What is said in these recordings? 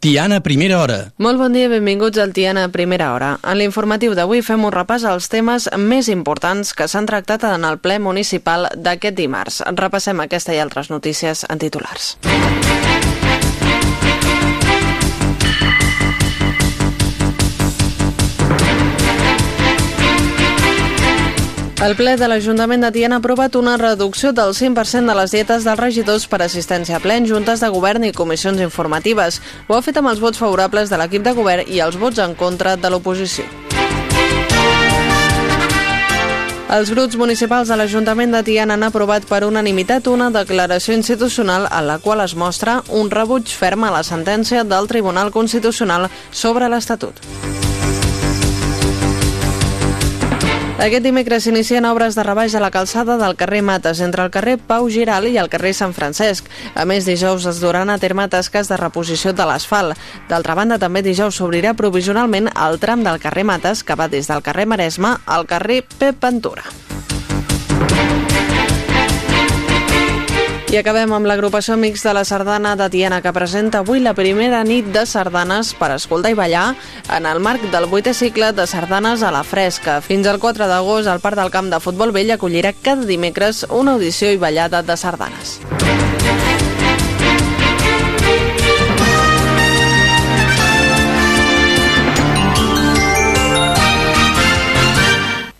Tiana, primera hora. Molt bon dia, benvinguts al Tiana Primera Hora. En l'informatiu d'avui fem un repàs als temes més importants que s'han tractat en el ple municipal d'aquest dimarts. Repassem aquesta i altres notícies en titulars. El ple de l'Ajuntament de Tiana ha aprovat una reducció del 100% de les dietes dels regidors per assistència a plen, juntes de govern i comissions informatives. Ho ha fet amb els vots favorables de l'equip de govern i els vots en contra de l'oposició. Els grups municipals de l'Ajuntament de Tiana han aprovat per unanimitat una declaració institucional en la qual es mostra un rebuig ferm a la sentència del Tribunal Constitucional sobre l'Estatut. Aquest dimecres s'inicien obres de rebaix a la calçada del carrer Mates, entre el carrer Pau Giral i el carrer Sant Francesc. A més, dijous es duran a terme tasques de reposició de l'asfalt. D'altra banda, també dijous s'obrirà provisionalment el tram del carrer Mates, que va des del carrer Maresme al carrer Pep Ventura. I acabem amb l'agrupació Mix de la Sardana de Tiana, que presenta avui la primera nit de sardanes per escoltar i ballar en el marc del vuitè cicle de sardanes a la fresca. Fins al 4 d'agost, el Parc del Camp de Futbol Vell acollirà cada dimecres una audició i ballada de sardanes.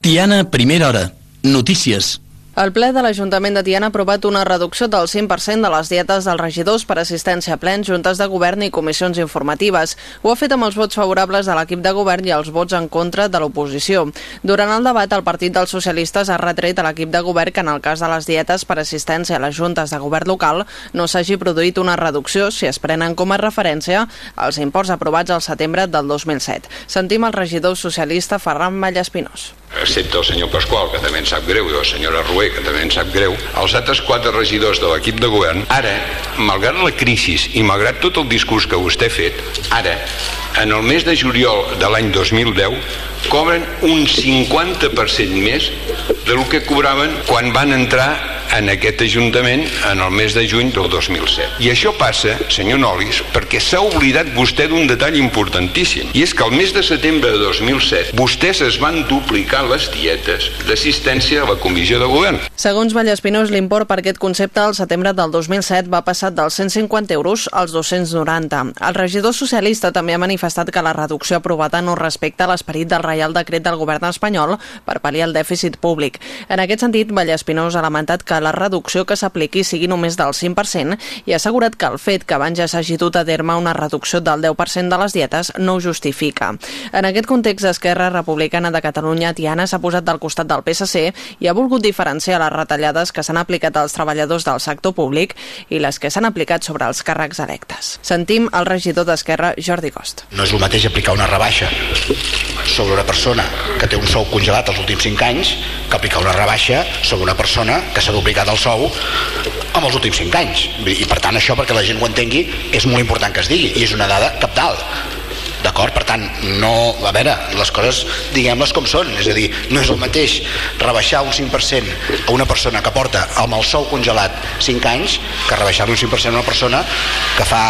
Tiana, primera hora. Notícies. El ple de l'Ajuntament de Tiana ha aprovat una reducció del 100% de les dietes dels regidors per assistència a plens, juntes de govern i comissions informatives. Ho ha fet amb els vots favorables de l'equip de govern i els vots en contra de l'oposició. Durant el debat, el Partit dels Socialistes ha retret a l'equip de govern que en el cas de les dietes per assistència a les juntes de govern local no s'hagi produït una reducció si es prenen com a referència els imports aprovats al setembre del 2007. Sentim el regidor socialista Ferran Vallespinós excepte el senyor Pasqual, que també en sap greu, i la senyora Rué, que també en sap greu, els altres quatre regidors de l'equip de govern, ara, malgrat la crisi i malgrat tot el discurs que vostè ha fet, ara, en el mes de juliol de l'any 2010, cobren un 50% més del que cobraven quan van entrar en aquest Ajuntament en el mes de juny del 2007. I això passa, senyor Nolis, perquè s'ha oblidat vostè d'un detall importantíssim, i és que el mes de setembre de 2007 vostès es van duplicar les dietes d'assistència a la Comissió de Govern. Segons Vallespinós, l'import per aquest concepte al setembre del 2007 va passar dels 150 euros als 290. El regidor socialista també ha manifestat que la reducció aprovada no respecta l'esperit del Reial Decret del Govern espanyol per pal·liar el dèficit públic. En aquest sentit, Vallespinós ha lamentat que la reducció que s'apliqui sigui només del 5% i ha assegurat que el fet que abans ja s'hagi dut a terme una reducció del 10% de les dietes no ho justifica. En aquest context, Esquerra Republicana de Catalunya Tiana s'ha posat del costat del PSC i ha volgut diferenciar les retallades que s'han aplicat als treballadors del sector públic i les que s'han aplicat sobre els càrrecs electes. Sentim el regidor d'Esquerra, Jordi Cost. No és el mateix aplicar una rebaixa sobre una persona que té un sou congelat els últims 5 anys que aplicar una rebaixa sobre una persona que s'ha duplicat el sou en els últims 5 anys. I per tant això, perquè la gent ho entengui, és molt important que es digui i és una dada capdalt. D'acord? Per tant, no... A veure, les coses diguem-les com són. És a dir, no és el mateix rebaixar un 5% a una persona que porta amb el sou congelat 5 anys que rebaixar un 5% a una persona que fa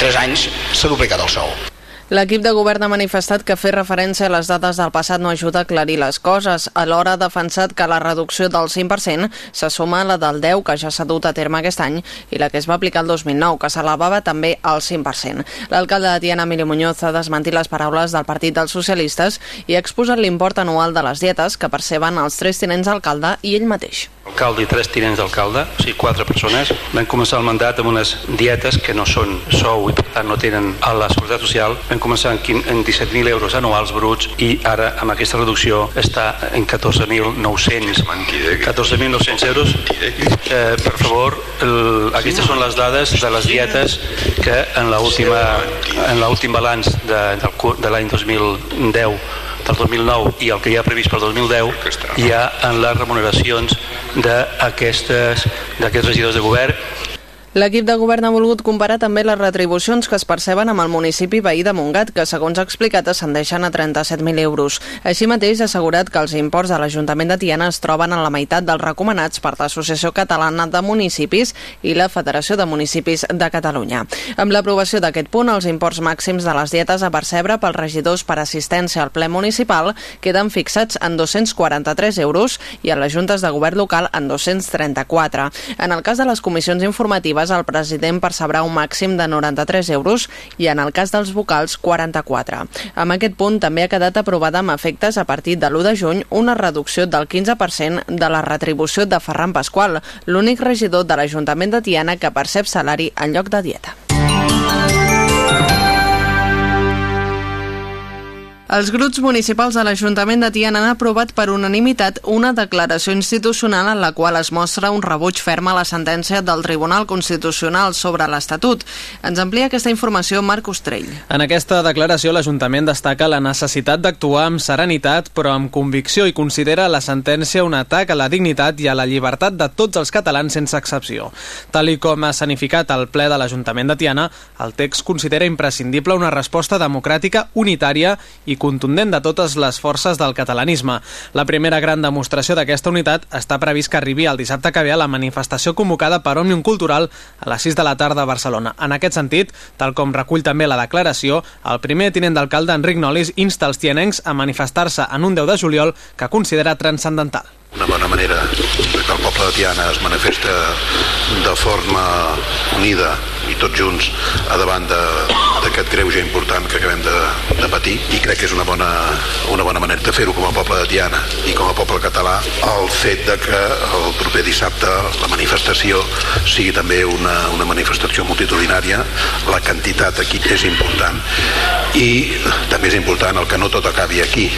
3 anys s'ha duplicat el sou. L'equip de govern ha manifestat que fer referència a les dades del passat no ajuda a aclarir les coses. Alhora ha defensat que la reducció del 5% se suma a la del 10 que ja s'ha dut a terme aquest any i la que es va aplicar el 2009, que s'elevava també al 5%. L'alcalde de Tiana, Emili Muñoz, ha desmentit les paraules del Partit dels Socialistes i ha exposat l'import anual de les dietes que perceben els tres tinents d'alcalde i ell mateix. Alcalde i tres tinents d'alcalde, o sigui, quatre persones, van començar el mandat amb unes dietes que no són sou i per tant no tenen a la Seguretat Social. Començar en 17.000 euros anuals bruts i ara amb aquesta reducció està en 14.900 14.900 euros. Eh, per favor el, aquestes són les dades de les dietes que en l'última en l'últim balanç de, de, de l'any 2010 del 2009 i el que hi ha previst pel 2010 hi ha en les remuneracions d'aquests regidors de govern L'equip de govern ha volgut comparar també les retribucions que es perceben amb el municipi veí de Montgat, que segons ha explicat ascendeixen a 37.000 euros. Així mateix ha assegurat que els imports de l'Ajuntament de Tiana es troben en la meitat dels recomanats per l'Associació Catalana de Municipis i la Federació de Municipis de Catalunya. Amb l'aprovació d'aquest punt, els imports màxims de les dietes a percebre pels regidors per assistència al ple municipal queden fixats en 243 euros i en les juntes de govern local en 234. En el cas de les comissions informatives Ribas, el president percebrà un màxim de 93 euros i en el cas dels vocals 44. Amb aquest punt també ha quedat aprovada amb efectes a partir de l'1 de juny una reducció del 15% de la retribució de Ferran Pasqual, l'únic regidor de l'Ajuntament de Tiana que percep salari en lloc de dieta. Els grups municipals de l'Ajuntament de Tiana han aprovat per unanimitat una declaració institucional en la qual es mostra un rebuig ferm a la sentència del Tribunal Constitucional sobre l'Estatut. Ens amplia aquesta informació Marc Ostrell. En aquesta declaració l'Ajuntament destaca la necessitat d'actuar amb serenitat però amb convicció i considera la sentència un atac a la dignitat i a la llibertat de tots els catalans sense excepció. Tal i com ha sanificat el ple de l'Ajuntament de Tiana, el text considera imprescindible una resposta democràtica unitària i contundent de totes les forces del catalanisme. La primera gran demostració d'aquesta unitat està previst que arribi el dissabte que ve a la manifestació convocada per Òmnium Cultural a les 6 de la tarda a Barcelona. En aquest sentit, tal com recull també la declaració, el primer tinent d'alcalde Enric Nolis insta els tianencs a manifestar-se en un 10 de juliol que considera transcendental una bona manera que el poble de Tiana es manifesta de forma unida i tots junts a davant d'aquest greuge important que acabem de, de patir i crec que és una bona, una bona manera de fer-ho com a poble de Tiana i com a poble català el fet de que el proper dissabte la manifestació sigui també una, una manifestació multitudinària la quantitat aquí és important. I també és important el que no tot acabi aquí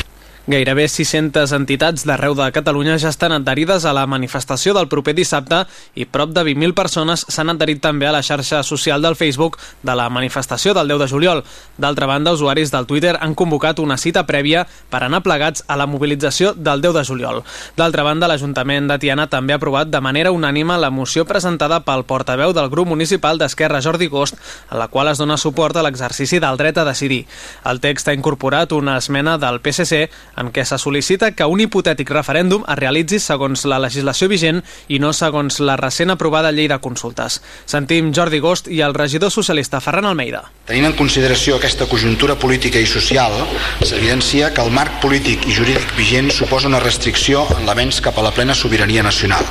Gairebé 600 entitats d'arreu de Catalunya ja estan adherides a la manifestació del proper dissabte i prop de 20.000 persones s'han adherit també a la xarxa social del Facebook de la manifestació del 10 de juliol. D'altra banda, usuaris del Twitter han convocat una cita prèvia per anar plegats a la mobilització del 10 de juliol. D'altra banda, l'Ajuntament de Tiana també ha aprovat de manera unànima la moció presentada pel portaveu del grup municipal d'Esquerra Jordi Cost, a la qual es dona suport a l'exercici del dret a decidir. El text ha incorporat una esmena del PSC en què se sol·licita que un hipotètic referèndum es realitzi segons la legislació vigent i no segons la recent aprovada llei de consultes. Sentim Jordi Gost i el regidor socialista Ferran Almeida. Tenint en consideració aquesta conjuntura política i social, s'evidencia que el marc polític i jurídic vigent suposa una restricció en l'avenç cap a la plena sobirania nacional.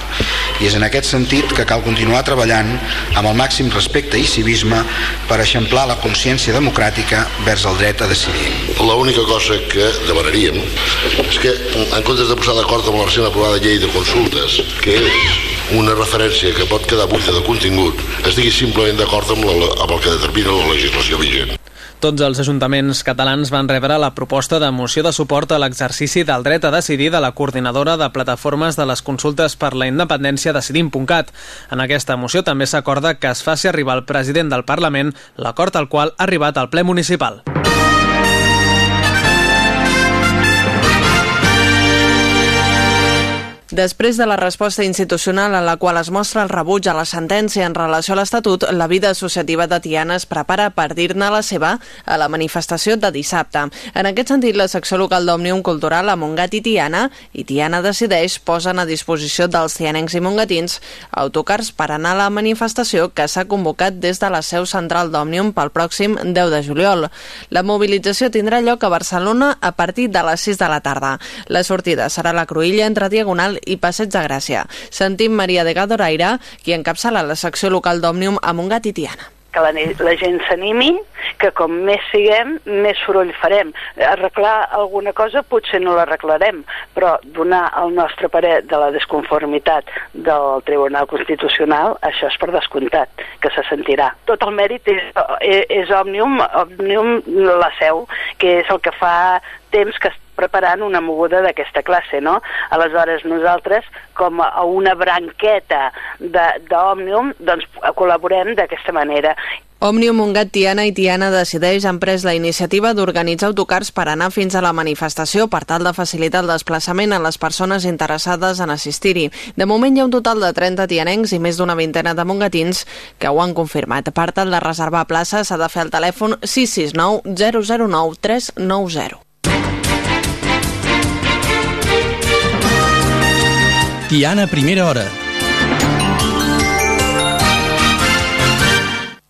I és en aquest sentit que cal continuar treballant amb el màxim respecte i civisme per eixamplar la consciència democràtica vers el dret a decidir. L'única cosa que demanaríem és que en comptes de posar d'acord amb la recent aprovada llei de consultes, que és una referència que pot quedar buida de contingut, es digui simplement d'acord amb, amb el que determina la legislació vigent. Tots els ajuntaments catalans van rebre la proposta de moció de suport a l'exercici del dret a decidir de la coordinadora de plataformes de les consultes per la independència Decidim.cat. En aquesta moció també s'acorda que es faci arribar al president del Parlament l'acord al qual ha arribat al ple municipal. Després de la resposta institucional en la qual es mostra el rebuig a la sentència en relació a l'Estatut, la vida associativa de Tiana es prepara per dir-ne la seva a la manifestació de dissabte. En aquest sentit, la secció local d'Òmnium Cultural a Montgat i Tiana i Tiana Decideix posen a disposició dels tianencs i mongatins autocars per anar a la manifestació que s'ha convocat des de la seu central d'Òmnium pel pròxim 10 de juliol. La mobilització tindrà lloc a Barcelona a partir de les 6 de la tarda. La sortida serà la Cruïlla entre Diagonal i Passeig de Gràcia. Sentim Maria de Gadoraire, qui encapçala la secció local d'Òmnium a Montgat i Tiana que la, la gent s'animi, que com més siguem, més soroll farem. Arreglar alguna cosa potser no l'arreglarem, però donar el nostre parer de la desconformitat del Tribunal Constitucional, això és per descomptat, que se sentirà. Tot el mèrit és, és, és Òmnium, Òmnium la seu, que és el que fa temps que preparant una moguda d'aquesta classe, no? Aleshores, nosaltres, com a una branqueta d'Òmnium, doncs col·laborem d'aquesta manera. Òmnium, Montgat, Tiana i Tiana Decideix han pres la iniciativa d'organitzar autocars per anar fins a la manifestació per tal de facilitar el desplaçament a les persones interessades en assistir-hi. De moment hi ha un total de 30 tianencs i més d'una vintena de mongatins que ho han confirmat. Per tal de reservar plaça s'ha de fer el telèfon 669 009 390. Tiana, primera hora.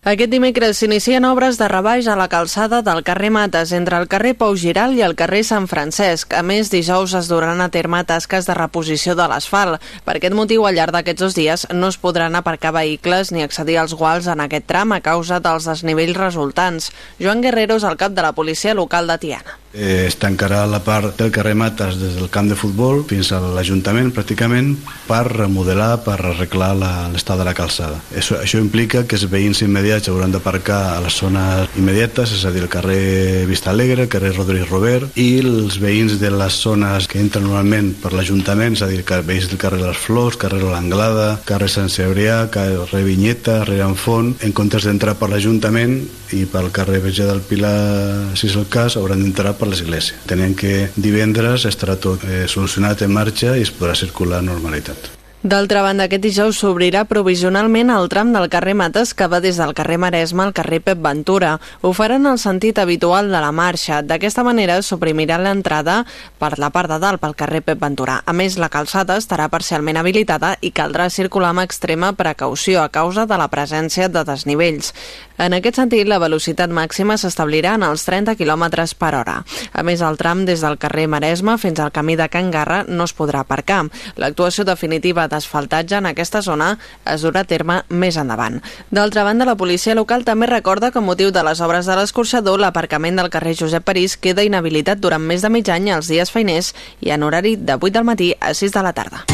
Aquest dimecres s'inicien obres de rebaix a la calçada del carrer Mates entre el carrer Pau Giral i el carrer Sant Francesc. A més, dijous es duran a terme tasques de reposició de l'asfalt. Per aquest motiu, al llarg d'aquests dos dies no es podran aparcar vehicles ni accedir als guals en aquest tram a causa dels desnivells resultants. Joan Guerrero és el cap de la policia local de Tiana. Eh, es tancarà la part del carrer Mates des del camp de futbol fins a l'Ajuntament pràcticament per remodelar, per arreglar l'estat de la calçada. Això, això implica que els veïns immediats hauran d'aparcar a les zones immediates, és a dir, el carrer Vista Alegre, el carrer Rodríguez Robert, i els veïns de les zones que entren normalment per l'Ajuntament, és a dir, veïns del carrer Les Flors, carrer l'Anglada, carrer Sant Cebrià, carrer Vinyeta, carrer Anfont, en comptes d'entrar per l'Ajuntament i pel carrer Verge del Pilar, si és el cas, hauran d'entrar per l'església. Tenem que divendres estarà tot eh, solucionat en marxa i es podrà circular amb normalitat. D'altra banda, aquest dijous s'obrirà provisionalment el tram del carrer Mates que va des del carrer Maresme al carrer Pep Ventura. Ho faran el sentit habitual de la marxa. D'aquesta manera suprimirà l'entrada per la part de dalt pel carrer Pep Ventura. A més, la calçada estarà parcialment habilitada i caldrà circular amb extrema precaució a causa de la presència de desnivells. En aquest sentit, la velocitat màxima s'establirà en els 30 km per hora. A més, el tram des del carrer Maresme fins al camí de Can Garra no es podrà aparcar. L'actuació definitiva d'asfaltatge en aquesta zona es durà a terme més endavant. D'altra banda, la policia local també recorda que motiu de les obres de l'escorxador, l'aparcament del carrer Josep París queda inhabilitat durant més de mig any als dies feiners i en horari de 8 del matí a 6 de la tarda.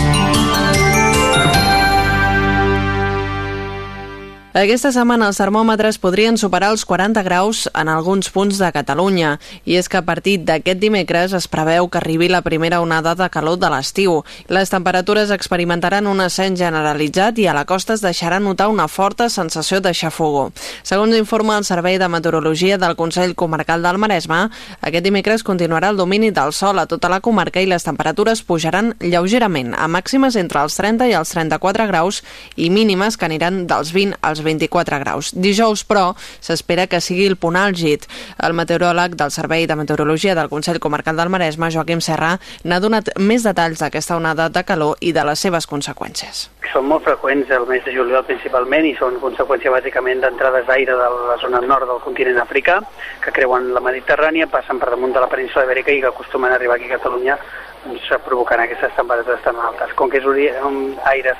Aquesta setmana els termòmetres podrien superar els 40 graus en alguns punts de Catalunya i és que a partir d'aquest dimecres es preveu que arribi la primera onada de calor de l'estiu. Les temperatures experimentaran un ascens generalitzat i a la costa es deixarà notar una forta sensació de xafogó. Segons informa el Servei de Meteorologia del Consell Comarcal del Maresme, aquest dimecres continuarà el domini del sol a tota la comarca i les temperatures pujaran lleugerament, a màximes entre els 30 i els 34 graus i mínimes que aniran dels 20 als als 24 graus. Dijous, però, s'espera que sigui el punt àlgid. El meteoròleg del Servei de Meteorologia del Consell Comarcal del Maresme, Joaquim Serra, n'ha donat més detalls d'aquesta onada de calor i de les seves conseqüències. Són molt freqüents el mes de juliol principalment i són conseqüència bàsicament d'entrades d'aire de la zona nord del continent africà que creuen la Mediterrània, passen per damunt de la península ibèrica i que acostumen a arribar aquí a Catalunya doncs, provocant aquestes temperatures tan altes. Com que és aires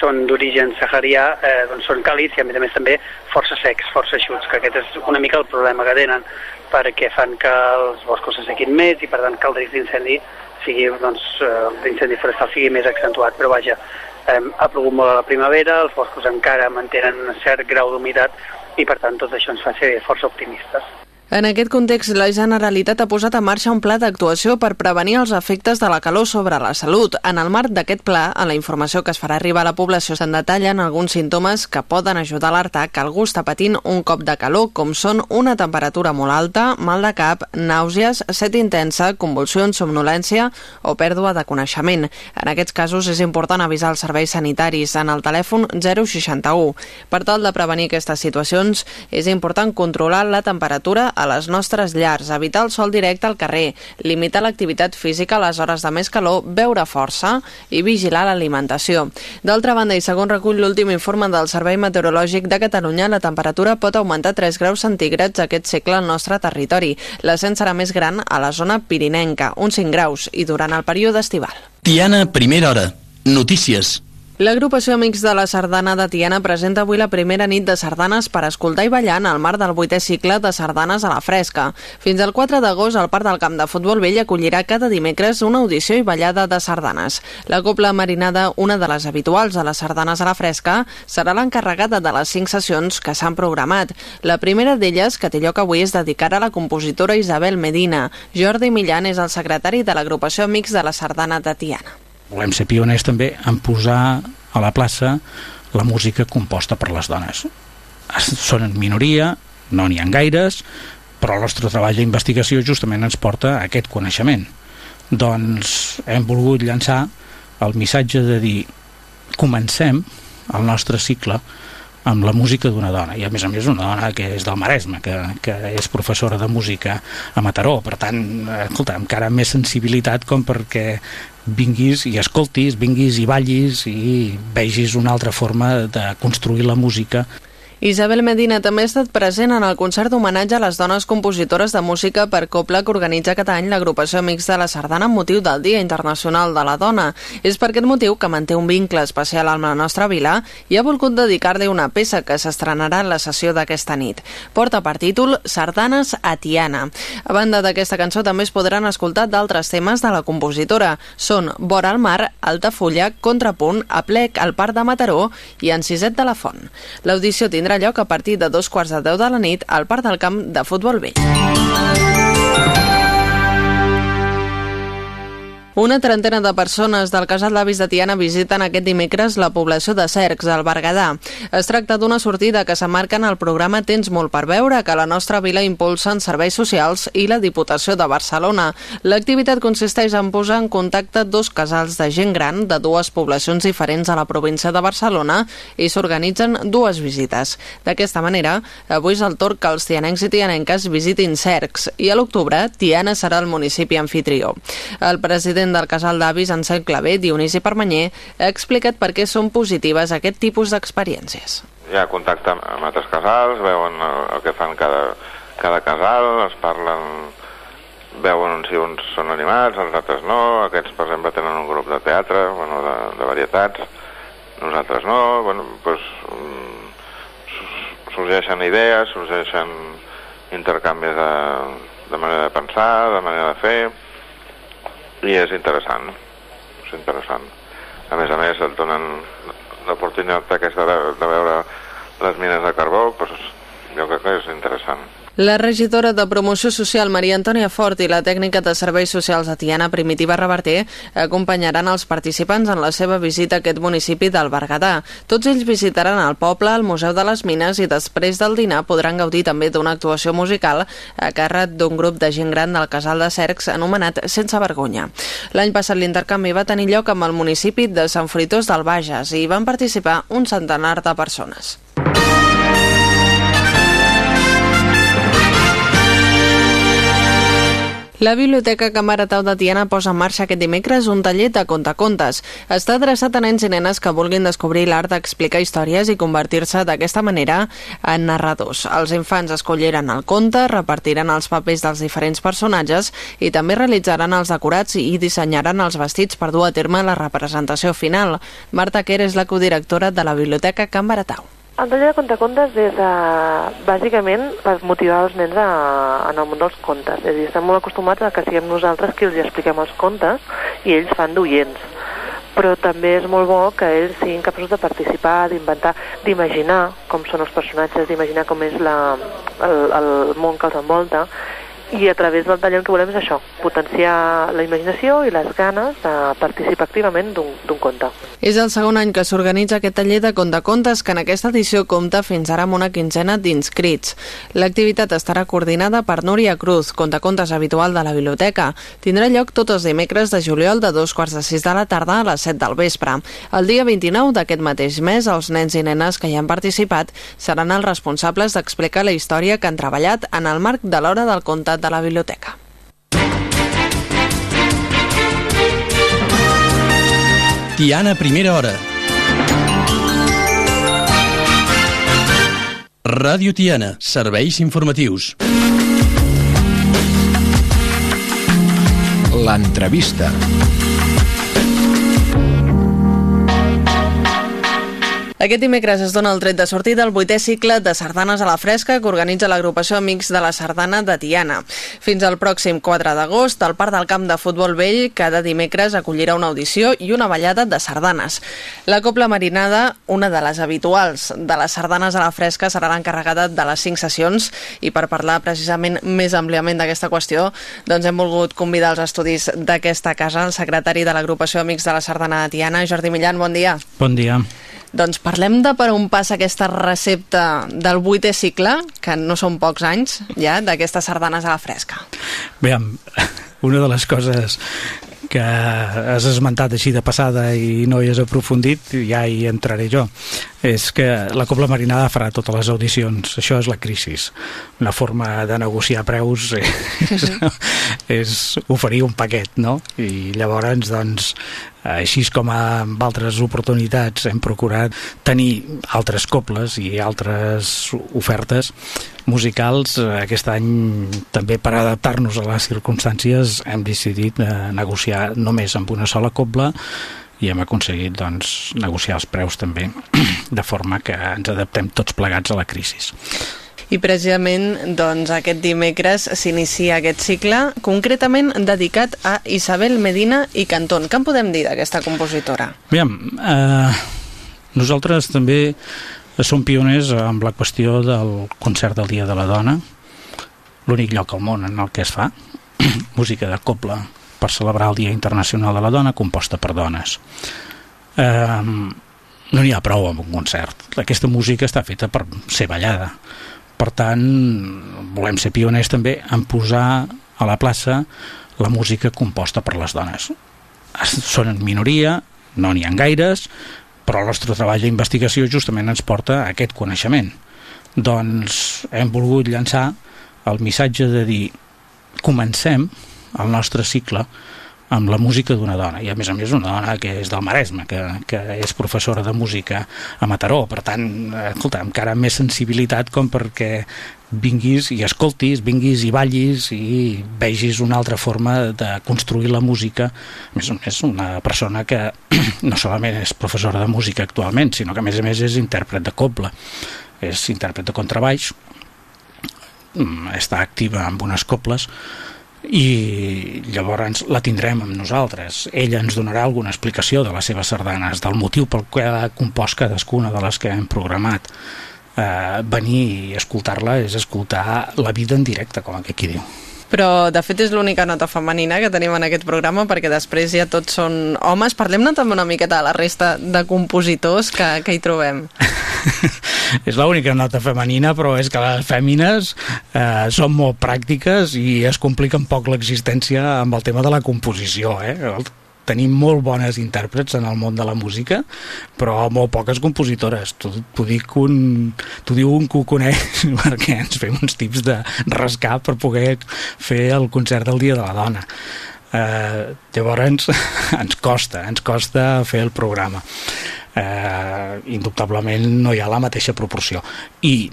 són d'origen saharià, eh, doncs són càlids i a més a més també força secs, força eixuts, que aquest és una mica el problema que tenen perquè fan que els boscos s'assequin més i per tant que el risc d'incendi sigui, doncs, eh, l'incendi forestal sigui més accentuat, però vaja, eh, ha plogut molt a la primavera, els boscos encara mantenen un cert grau d'humitat i per tant tot això ens fa ser força optimistes. En aquest context, la Generalitat ha posat en marxa un pla d'actuació per prevenir els efectes de la calor sobre la salut. En el marc d'aquest pla, en la informació que es farà arribar a la població se'n detallen alguns símptomes que poden ajudar a que algú està patint un cop de calor, com són una temperatura molt alta, mal de cap, nàusees, set intensa, convulsions, somnolència o pèrdua de coneixement. En aquests casos és important avisar els serveis sanitaris en el telèfon 061. Per tal de prevenir aquestes situacions, és important controlar la temperatura a les nostres llars, evitar el sol directe al carrer, limitar l'activitat física a les hores de més calor, beure força i vigilar l'alimentació. D'altra banda, i segons recull l'últim informe del Servei Meteorològic de Catalunya, la temperatura pot augmentar 3 graus centígrads aquest segle al nostre territori. L'ascens serà més gran a la zona pirinenca, uns 5 graus, i durant el període estival. Tiana, primera hora. Notícies. L'agrupació Amics de la Sardana de Tiana presenta avui la primera nit de sardanes per escoltar i ballar en el marc del vuitè cicle de sardanes a la fresca. Fins al 4 d'agost, el Parc del Camp de Futbol Vell acollirà cada dimecres una audició i ballada de sardanes. La Copla Marinada, una de les habituals de les sardanes a la fresca, serà l'encarregada de les cinc sessions que s'han programat. La primera d'elles, que té lloc avui, es dedicarà a la compositora Isabel Medina. Jordi Millan és el secretari de l'agrupació Amics de la Sardana de Tiana volem ser pioners també en posar a la plaça la música composta per les dones són en minoria, no n'hi ha gaires, però el nostre treball d'investigació justament ens porta a aquest coneixement. Doncs hem volgut llançar el missatge de dir comencem el nostre cicle amb la música d'una dona, i a més a més una dona que és del Maresme, que, que és professora de música a Mataró, per tant, escolta, encara més sensibilitat com perquè vinguis i escoltis, vinguis i ballis i vegis una altra forma de construir la música Isabel Medina també ha estat present en el concert d'homenatge a les dones compositores de música per coble que organitza cada any l'agrupació Amics de la Sardana amb motiu del Dia Internacional de la Dona. És per aquest motiu que manté un vincle especial amb la nostra vila i ha volgut dedicar-li una peça que s'estrenarà en la sessió d'aquesta nit. Porta per títol Sardanes a Tiana. A banda d'aquesta cançó també es podran escoltar d'altres temes de la compositora. Són Vora al mar, Altafulla, Contrapunt, Aplec, al Parc de Mataró i Enciset de la Font. L'audició tindrà tindrà lloc a partir de dos quarts de deu de la nit al Parc del Camp de Futbol Vell. Una trentena de persones del casal d'avis de Tiana visiten aquest dimecres la població de Cercs, al Berguedà. Es tracta d'una sortida que s'amarca en el programa Tens molt per veure, que la nostra vila impulsa en serveis socials i la Diputació de Barcelona. L'activitat consisteix en posar en contacte dos casals de gent gran de dues poblacions diferents a la província de Barcelona i s'organitzen dues visites. D'aquesta manera, avui és el torn que els tianencs i tianenques visitin Cercs i a l'octubre Tiana serà el municipi anfitrió. El president president del casal d'avis, Ansel Clavé, Dionisi Permanyer, ha explicat per què són positives aquest tipus d'experiències. Hi ha contacte amb altres casals, veuen el que fan cada, cada casal, es parlen, veuen si uns són animats, els altres no, aquests, per exemple, tenen un grup de teatre, bueno, de, de varietats, nosaltres no, bueno, doncs, sorgeixen idees, sorgeixen intercanvis de, de manera de pensar, de manera de fer, i és interessant, és interessant. A més a més, et donen l'oportunitat aquesta de, de veure les mines de carbó, doncs jo crec que és interessant. La regidora de Promoció Social, Maria Antònia Fort, i la tècnica de Serveis Socials Tiana, Primitiva Reverter, acompanyaran els participants en la seva visita a aquest municipi del Berguedà. Tots ells visitaran el poble, el Museu de les Mines i després del dinar podran gaudir també d'una actuació musical a càrrec d'un grup de gent gran del Casal de Cercs anomenat Sense Vergonya. L'any passat l'intercanvi va tenir lloc amb el municipi de Sant Fritós del Bages i hi van participar un centenar de persones. La Biblioteca Camaratau de Tiana posa en marxa aquest dimecres un taller de contacontes. Està adreçat a nens i nenes que vulguin descobrir l'art d'explicar històries i convertir-se d'aquesta manera en narradors. Els infants escolliran el conte, repartiran els papers dels diferents personatges i també realitzaran els decorats i dissenyaran els vestits per dur a terme la representació final. Marta Quer és la codirectora de la Biblioteca Can Baratau. El taller de contacontes és uh, bàsicament per motivar els nens a, en el món dels contes. És a dir, estan molt acostumats a que siguem nosaltres qui els expliquem els contes i ells fan d'oients. Però també és molt bo que ells siguin capaços de participar, d'inventar, d'imaginar com són els personatges, d'imaginar com és la, el, el món que els envolta i a través del taller el que volem és això, potenciar la imaginació i les ganes de participar activament d'un conte. És el segon any que s'organitza aquest taller de contacontes que en aquesta edició compta fins ara amb una quinzena d'inscrits. L'activitat estarà coordinada per Núria Cruz, contacontes habitual de la biblioteca. Tindrà lloc tots els dimecres de juliol de dos quarts de sis de la tarda a les set del vespre. El dia 29 d'aquest mateix mes, els nens i nenes que hi han participat seran els responsables d'explicar la història que han treballat en el marc de l'hora del conte de la biblioteca. Tiana, primera hora. Ràdio Tiana, serveis informatius. L'entrevista. Aquest dimecres es dona el tret de sortida al vuitè cicle de sardanes a la fresca que organitza l'agrupació Amics de la Sardana de Tiana. Fins al pròxim 4 d'agost, el Parc del Camp de Futbol Vell cada dimecres acollirà una audició i una ballada de sardanes. La Copla Marinada, una de les habituals de les sardanes a la fresca, serà l'encarregada de les 5 sessions i per parlar precisament més àmpliament d'aquesta qüestió, doncs hem volgut convidar als estudis d'aquesta casa el secretari de l'agrupació Amics de la Sardana de Tiana, Jordi Millan, bon dia. Bon dia. Doncs parlem de per on passa aquesta recepta del vuitè cicle, que no són pocs anys ja, d'aquestes sardanes a la fresca. Bé, una de les coses que has esmentat així de passada i no hi has aprofundit, ja hi entraré jo, és que la Cobla Marinada farà totes les audicions. Això és la crisi. Una forma de negociar preus és, és oferir un paquet, no? I llavors, doncs, així com amb altres oportunitats hem procurat tenir altres cobles i altres ofertes musicals, aquest any també per adaptar-nos a les circumstàncies hem decidit eh, negociar només amb una sola cobla i hem aconseguit doncs, negociar els preus també de forma que ens adaptem tots plegats a la crisi. I precisament doncs, aquest dimecres s'inicia aquest cicle, concretament dedicat a Isabel Medina i Cantón. Què en podem dir d'aquesta compositora? Aviam, eh, nosaltres també som pioners amb la qüestió del concert del Dia de la Dona, l'únic lloc al món en el que es fa, música de coble per celebrar el Dia Internacional de la Dona composta per dones. Eh, no n'hi ha prou amb un concert. Aquesta música està feta per ser ballada per tant volem ser pioners també en posar a la plaça la música composta per les dones. Són en minoria no n'hi ha gaires però el nostre treball d'investigació justament ens porta a aquest coneixement. Doncs hem volgut llançar el missatge de dir comencem el nostre cicle amb la música d'una dona. I a més a més una dona que és del Maresme que, que és professora de música a Mataró. Per tant, escolta, encara més sensibilitat com perquè vinguis i escoltis, vinguis i ballis i vegis una altra forma de construir la música. A més a més una persona que no solament és professora de música actualment sinó que a més a més és intèrpret de coble és intèrpret de contrabaix. Mm, està activa amb unes cobles i llavors la tindrem amb nosaltres. Ella ens donarà alguna explicació de les seves sardanes, del motiu pel qual ha compost cadascuna de les que hem programat. Eh, venir i escoltar-la és escoltar la vida en directe, com aquí diu però de fet és l'única nota femenina que tenim en aquest programa perquè després ja tots són homes. Parlem-ne també una miqueta de la resta de compositors que, que hi trobem. és l'única nota femenina, però és que les fèmines eh, són molt pràctiques i es compliquen poc l'existència amb el tema de la composició. Eh? Tenim molt bones intèrprets en el món de la música, però molt poques compositores. T'ho dic un... T'ho diu un que ho coneix perquè ens fem uns tips de rascar per poder fer el concert del Dia de la Dona. Eh, llavors ens costa, ens costa fer el programa. Eh, indubtablement no hi ha la mateixa proporció. I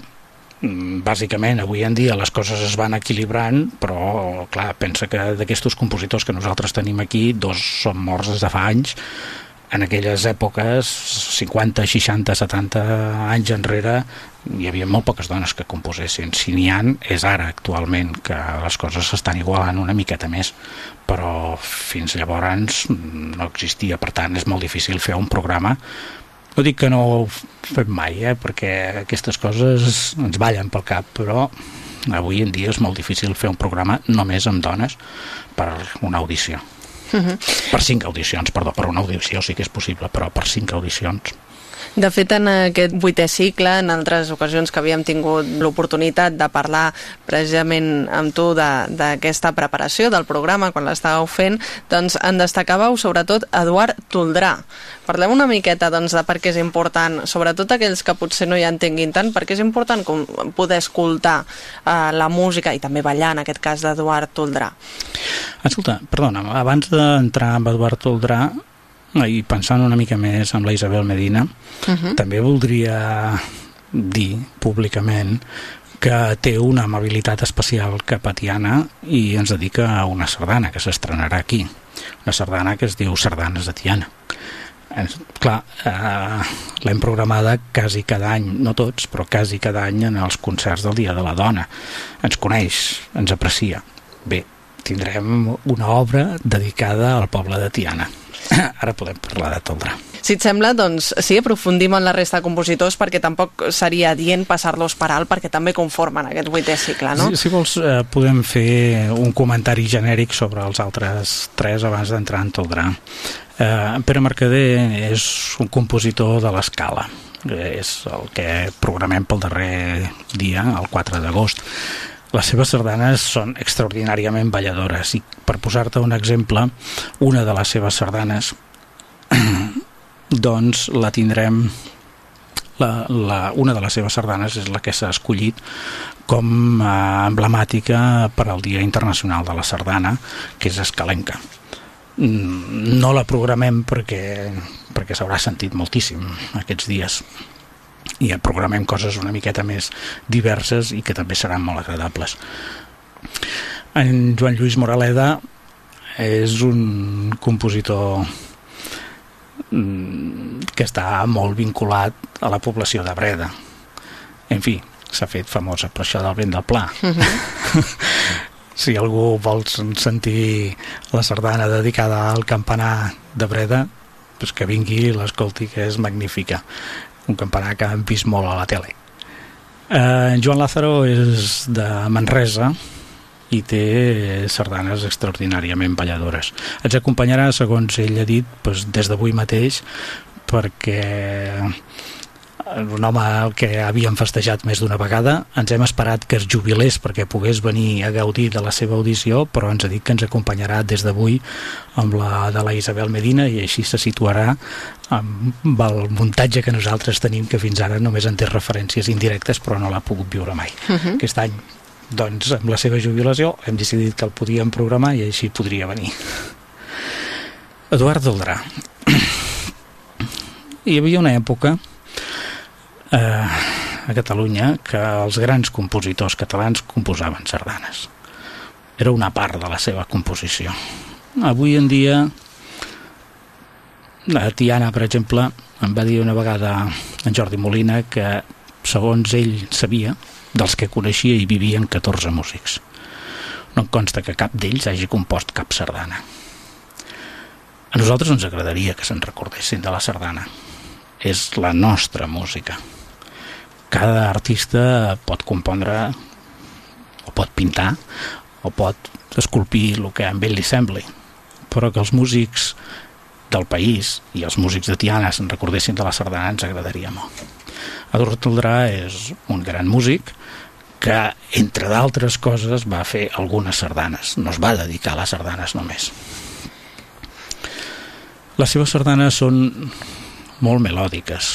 bàsicament avui en dia les coses es van equilibrant però clar, pensa que d'aquests compositors que nosaltres tenim aquí dos són morts des de fa anys. En aquelles èpoques 50, 60, 70 anys enrere hi havia molt poques dones que composessin. Si n'hi han és ara actualment que les coses s'estan igualant una miqueta més. Però fins llavors no existia. Per tant és molt difícil fer un programa no dic que no ho fem mai, eh, perquè aquestes coses ens ballen pel cap, però avui en dia és molt difícil fer un programa només amb dones per una audició. Uh mhm. -huh. Per cinc audicions, perdó, per una audició sí que és possible, però per cinc audicions de fet, en aquest vuitè cicle, en altres ocasions que havíem tingut l'oportunitat de parlar precisament amb tu d'aquesta preparació del programa, quan l'estàveu fent, doncs en destacàveu sobretot Eduard Toldrà. Parlem una miqueta doncs, de per què és important, sobretot aquells que potser no hi entenguin tant, perquè és important com poder escoltar eh, la música i també ballar, en aquest cas, d'Eduard Toldrà. Escolta, perdona, abans d'entrar amb Eduard Toldrà, i pensant una mica més amb la Isabel Medina, uh -huh. també voldria dir públicament que té una amabilitat especial cap a Tiana i ens dedica a una sardana que s'estrenarà aquí. Una sardana que es diu Sardanes de Tiana. Ens, clar, eh, l'hem programada quasi cada any, no tots, però quasi cada any en els concerts del Dia de la Dona. Ens coneix, ens aprecia. Bé, tindrem una obra dedicada al poble de Tiana Ara podem parlar de Toldrà. Si et sembla, doncs sí, aprofundim en la resta de compositors perquè tampoc seria dient passar-los per alt perquè també conformen aquest vuitè cicle, no? Si, si vols, eh, podem fer un comentari genèric sobre els altres tres abans d'entrar en Toldrà. Eh, Pere Mercader és un compositor de l'escala és el que programem pel darrer dia, el 4 d'agost les seves sardanes són extraordinàriament balladores i per posar-te un exemple una de les seves sardanes doncs la tindrem la, la, una de les seves sardanes és la que s'ha escollit com a emblemàtica per al Dia Internacional de la Sardana, que és Escalenca. Mm, No la programem perquè, perquè s'haurà sentit moltíssim aquests dies i programem coses una miqueta més diverses i que també seran molt agradables. En Joan Lluís Moraleda és un compositor mm, que està molt vinculat a la població de Breda. En fi, s'ha fet famosa per això del vent del pla. si algú vol sentir la sardana dedicada al campanar de Breda, pues que vingui i l'escolti, que és magnífica. Un campanar que hem vist molt a la tele. Eh, Joan Lázaro és de Manresa, i té sardanes extraordinàriament balladores. Ens acompanyarà, segons ell ha dit, doncs, des d'avui mateix, perquè un home que havíem festejat més d'una vegada, ens hem esperat que es jubilés perquè pogués venir a gaudir de la seva audició, però ens ha dit que ens acompanyarà des d'avui amb la de la Isabel Medina i així se situarà amb el muntatge que nosaltres tenim, que fins ara només en té referències indirectes, però no l'ha pogut viure mai. Uh -huh. Aquest any doncs amb la seva jubilació hem decidit que el podíem programar i així podria venir Eduard Doldrà hi havia una època eh, a Catalunya que els grans compositors catalans composaven sardanes era una part de la seva composició avui en dia la Tiana per exemple em va dir una vegada en Jordi Molina que segons ell sabia dels que coneixia hi vivien 14 músics. No em consta que cap d'ells hagi compost cap sardana. A nosaltres ens agradaria que se'n recordessin de la sardana. És la nostra música. Cada artista pot compondre o pot pintar o pot esculpir el que a ell li sembli però que els músics del país i els músics de Tiana se'n recordessin de la sardana ens agradaria molt. Eduard Toldrà és un gran músic que, entre d'altres coses, va fer algunes sardanes. No es va dedicar a les sardanes només. Les seves sardanes són molt melòdiques.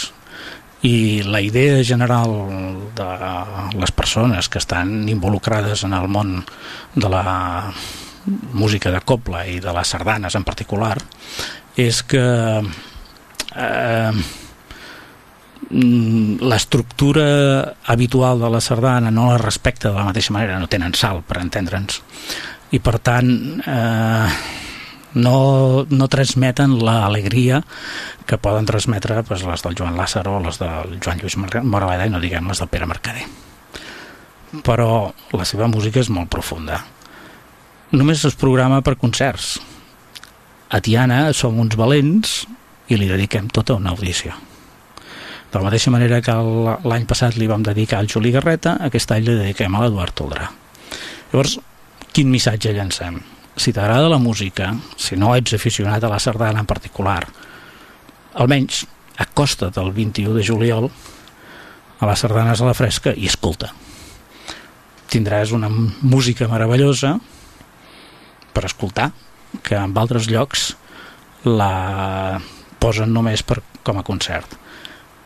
I la idea general de les persones que estan involucrades en el món de la música de copla i de les sardanes en particular és que eh, l'estructura habitual de la sardana no la respecta de la mateixa manera, no tenen sal per entendre'ns. I per tant eh, no, no transmeten l'alegria que poden transmetre pues, les del Joan Lázaro o les del Joan Lluís Moraleda i no diguem les del Pere Mercader però la seva música és molt profunda només es programa per concerts a Tiana som uns valents i li dediquem tota una audició de la mateixa manera que l'any passat li vam dedicar al Juli Garreta, aquest any li dediquem a l'Eduard Toldrà. Llavors, quin missatge llancem? Si t'agrada la música, si no ets aficionat a la sardana en particular, almenys acosta't el 21 de juliol a les sardanes a la fresca i escolta. Tindràs una música meravellosa per escoltar, que en altres llocs la posen només per, com a concert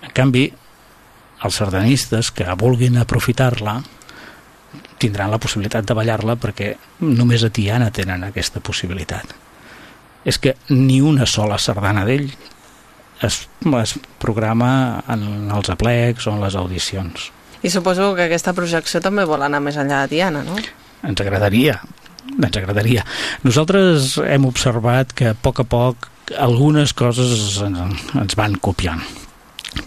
en canvi, els sardanistes que vulguin aprofitar-la tindran la possibilitat de ballar-la perquè només a Tiana tenen aquesta possibilitat. És que ni una sola sardana d'ell es, es programa en els aplecs o en les audicions. I suposo que aquesta projecció també vol anar més enllà de Tiana, no? Ens agradaria, ens agradaria. Nosaltres hem observat que a poc a poc algunes coses ens, van copiant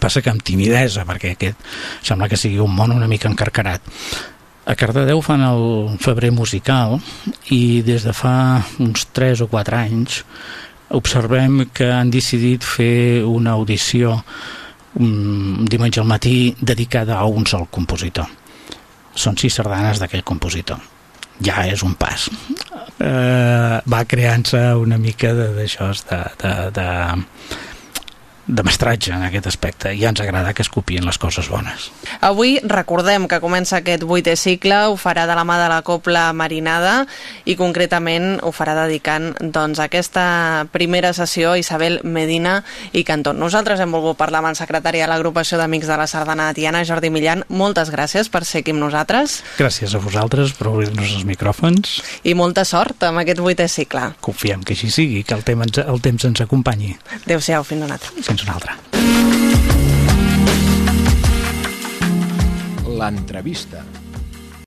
passa que amb timidesa perquè aquest sembla que sigui un món una mica encarcarat a Cardedeu fan el febrer musical i des de fa uns 3 o 4 anys observem que han decidit fer una audició un diumenge al matí dedicada a un sol compositor. Són sis sardanes d'aquell compositor. Ja és un pas. Eh, va creant-se una mica d'això, de, de, de, de mestratge en aquest aspecte i ja ens agrada que es copien les coses bones. Avui recordem que comença aquest vuitè cicle, ho farà de la mà de la Copla Marinada i concretament ho farà dedicant doncs, aquesta primera sessió a Isabel Medina i Cantón. Nosaltres hem volgut parlar amb el secretari de l'agrupació d'Amics de la Sardana de Tiana, Jordi Millan. Moltes gràcies per ser aquí amb nosaltres. Gràcies a vosaltres per obrir-nos els micròfons. I molta sort amb aquest vuitè cicle. Confiem que així sigui, que el temps, el temps ens acompanyi. Adéu-siau, fins una altra. Fins una altra. L'entrevista.